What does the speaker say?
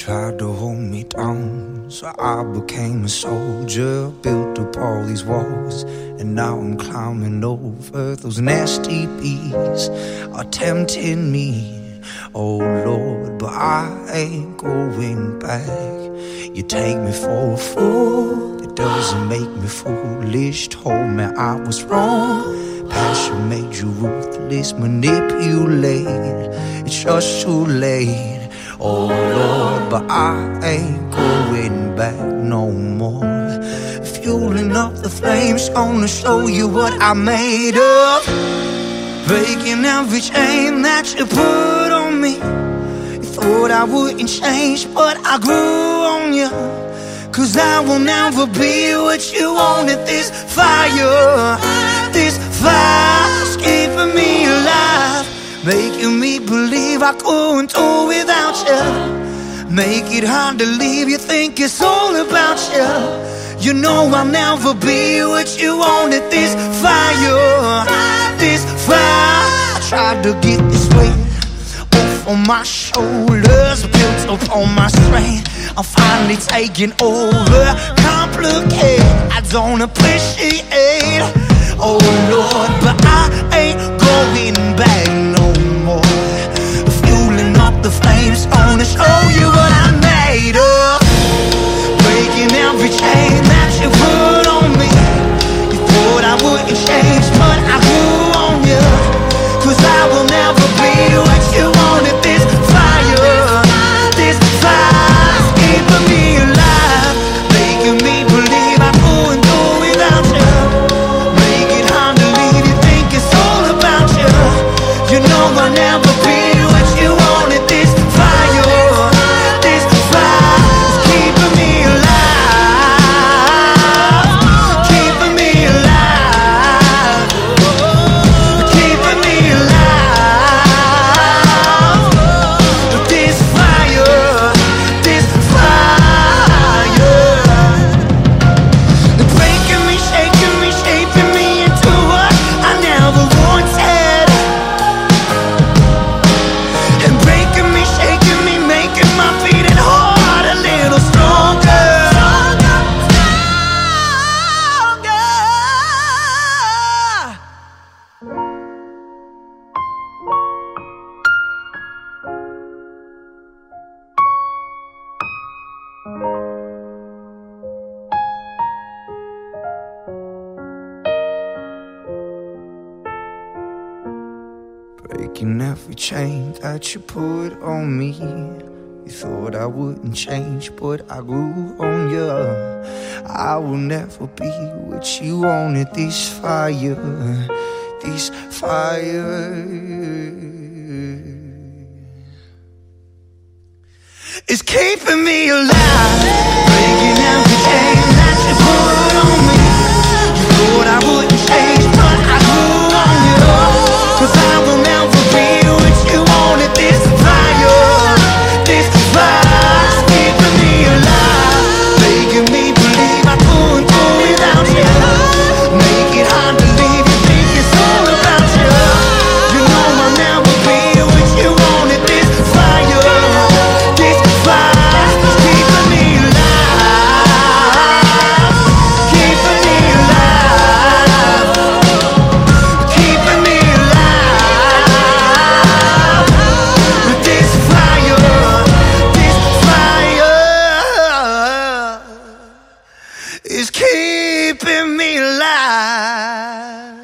Tried to hold me down, so I became a soldier. Built up all these walls, and now I'm climbing over those nasty bees are tempting me. Oh Lord, but I ain't going back. You take me for a fool, it doesn't make me foolish. Told me I was wrong. Passion made you ruthless, manipulate. It's just too late. Oh Lord, but I ain't going back no more. Fueling up the flames, gonna show you what I made of. Breaking every chain that you put on me. You thought I wouldn't change, but I grew on you. Cause I will never be what you wanted. This fire, this fire's keeping me alive. Making me believe I couldn't do without you. Make it hard to leave, you think it's all about you. You know I'll never be what you wanted. This fire, this fire. I tried to get this weight off on my shoulders, built up on my strength. I'm finally taking over. Complicate, I don't appreciate. Oh Lord, but I ain't chain that you put Breaking every chain that you put on me. You thought I wouldn't change, but I grew on you. I will never be what you wanted. This fire, this fire. It's keeping me alive. keeping me alive.